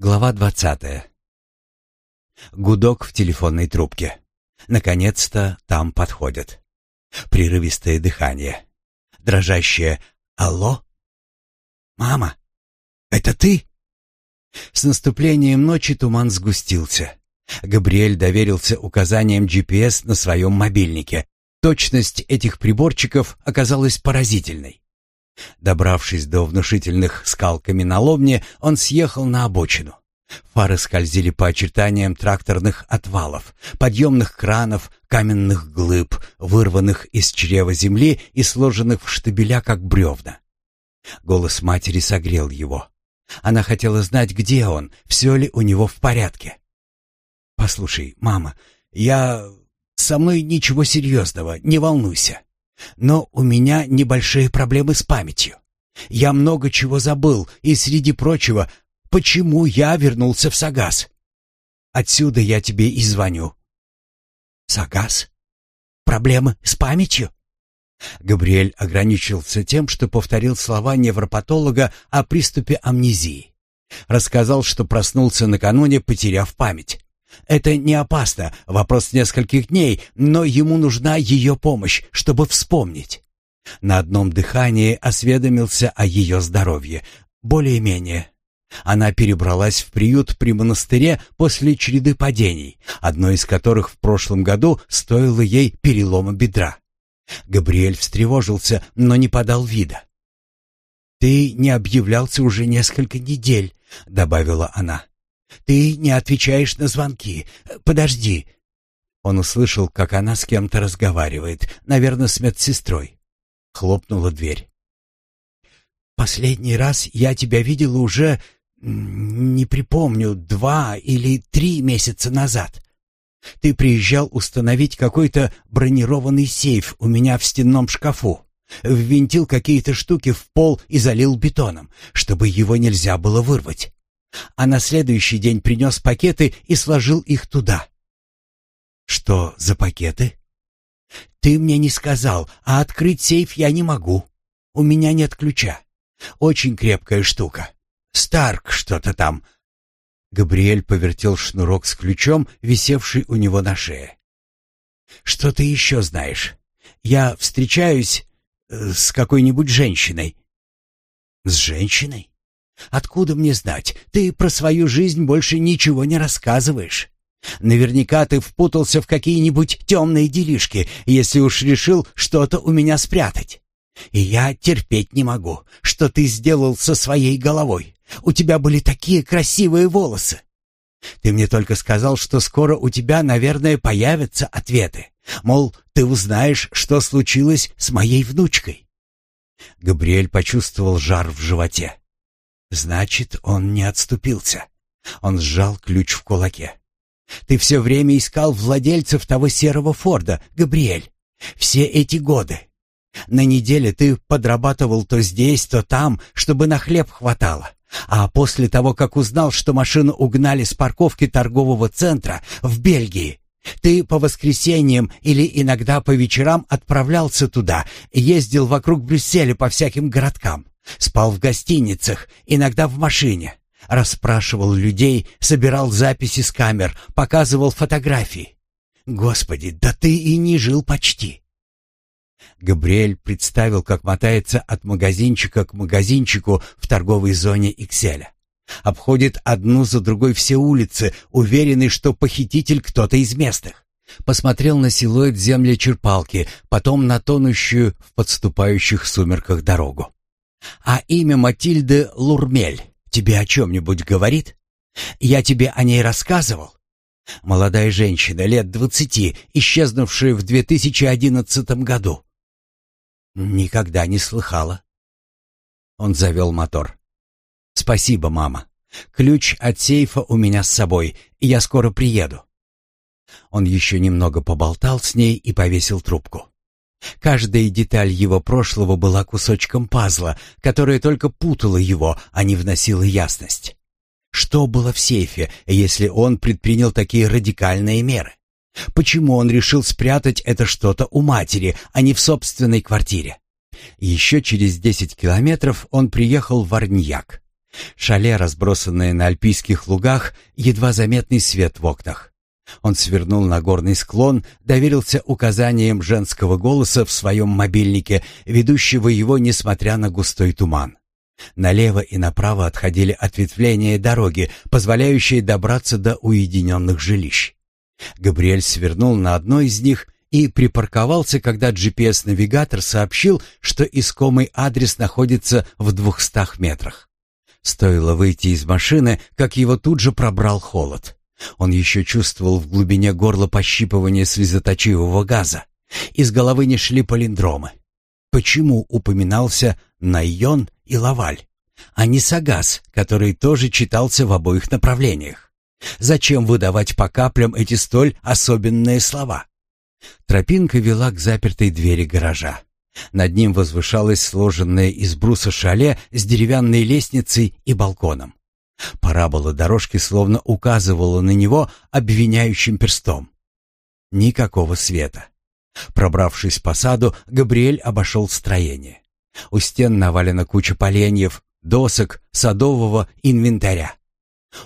Глава 20. Гудок в телефонной трубке. Наконец-то там подходят. Прерывистое дыхание. Дрожащее «Алло?» «Мама, это ты?» С наступлением ночи туман сгустился. Габриэль доверился указаниям GPS на своем мобильнике. Точность этих приборчиков оказалась поразительной. Добравшись до внушительных скал каменоломни, он съехал на обочину. Фары скользили по очертаниям тракторных отвалов, подъемных кранов, каменных глыб, вырванных из чрева земли и сложенных в штабеля, как бревна. Голос матери согрел его. Она хотела знать, где он, все ли у него в порядке. «Послушай, мама, я... со мной ничего серьезного, не волнуйся». Но у меня небольшие проблемы с памятью. Я много чего забыл, и среди прочего, почему я вернулся в Сагас. Отсюда я тебе и звоню. Сагас? Проблемы с памятью? Габриэль ограничился тем, что повторил слова невропатолога о приступе амнезии. Рассказал, что проснулся накануне, потеряв память. Это не опасно, вопрос нескольких дней, но ему нужна ее помощь, чтобы вспомнить. На одном дыхании осведомился о ее здоровье. Более-менее. Она перебралась в приют при монастыре после череды падений, одно из которых в прошлом году стоило ей перелома бедра. Габриэль встревожился, но не подал вида. «Ты не объявлялся уже несколько недель», — добавила она. Ты не отвечаешь на звонки. Подожди». Он услышал, как она с кем-то разговаривает, наверное, с медсестрой. Хлопнула дверь. «Последний раз я тебя видела уже, не припомню, два или три месяца назад. Ты приезжал установить какой-то бронированный сейф у меня в стенном шкафу, ввинтил какие-то штуки в пол и залил бетоном, чтобы его нельзя было вырвать а на следующий день принес пакеты и сложил их туда. Что за пакеты? Ты мне не сказал, а открыть сейф я не могу. У меня нет ключа. Очень крепкая штука. Старк что-то там. Габриэль повертел шнурок с ключом, висевший у него на шее. Что ты еще знаешь? Я встречаюсь э, с какой-нибудь женщиной. С женщиной? Откуда мне знать? Ты про свою жизнь больше ничего не рассказываешь. Наверняка ты впутался в какие-нибудь темные делишки, если уж решил что-то у меня спрятать. И я терпеть не могу, что ты сделал со своей головой. У тебя были такие красивые волосы. Ты мне только сказал, что скоро у тебя, наверное, появятся ответы. Мол, ты узнаешь, что случилось с моей внучкой. Габриэль почувствовал жар в животе. Значит, он не отступился. Он сжал ключ в кулаке. Ты все время искал владельцев того серого Форда, Габриэль. Все эти годы. На неделе ты подрабатывал то здесь, то там, чтобы на хлеб хватало. А после того, как узнал, что машину угнали с парковки торгового центра в Бельгии, ты по воскресеньям или иногда по вечерам отправлялся туда, ездил вокруг Брюсселя по всяким городкам. Спал в гостиницах, иногда в машине. Расспрашивал людей, собирал записи с камер, показывал фотографии. Господи, да ты и не жил почти. Габриэль представил, как мотается от магазинчика к магазинчику в торговой зоне Икселя. Обходит одну за другой все улицы, уверенный, что похититель кто-то из местных. Посмотрел на силуэт земли черпалки, потом на тонущую в подступающих сумерках дорогу. А имя Матильды Лурмель тебе о чем-нибудь говорит? Я тебе о ней рассказывал? Молодая женщина, лет двадцати, исчезнувшая в 2011 году. Никогда не слыхала. Он завел мотор. Спасибо, мама. Ключ от сейфа у меня с собой, и я скоро приеду. Он еще немного поболтал с ней и повесил трубку. Каждая деталь его прошлого была кусочком пазла, которая только путала его, а не вносила ясность. Что было в сейфе, если он предпринял такие радикальные меры? Почему он решил спрятать это что-то у матери, а не в собственной квартире? Еще через 10 километров он приехал в Арньяк. Шале, разбросанное на альпийских лугах, едва заметный свет в окнах. Он свернул на горный склон, доверился указаниям женского голоса в своем мобильнике, ведущего его, несмотря на густой туман. Налево и направо отходили ответвления дороги, позволяющие добраться до уединенных жилищ. Габриэль свернул на одно из них и припарковался, когда GPS-навигатор сообщил, что искомый адрес находится в двухстах метрах. Стоило выйти из машины, как его тут же пробрал холод. Он еще чувствовал в глубине горла пощипывание слезоточивого газа. Из головы не шли палиндромы. Почему упоминался Найон и Лаваль, а не Сагас, который тоже читался в обоих направлениях? Зачем выдавать по каплям эти столь особенные слова? Тропинка вела к запертой двери гаража. Над ним возвышалось сложенное из бруса шале с деревянной лестницей и балконом. Парабола дорожки словно указывала на него обвиняющим перстом. Никакого света. Пробравшись по саду, Габриэль обошел строение. У стен навалена куча поленьев, досок, садового инвентаря.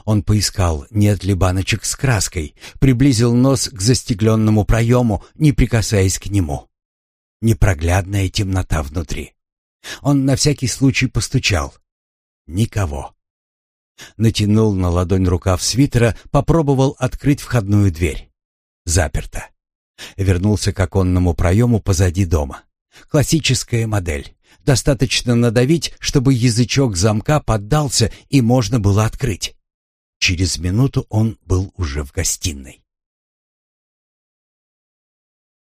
Он поискал, нет ли баночек с краской, приблизил нос к застекленному проему, не прикасаясь к нему. Непроглядная темнота внутри. Он на всякий случай постучал. Никого. Натянул на ладонь рукав свитера, попробовал открыть входную дверь. Заперто. Вернулся к оконному проему позади дома. Классическая модель. Достаточно надавить, чтобы язычок замка поддался и можно было открыть. Через минуту он был уже в гостиной.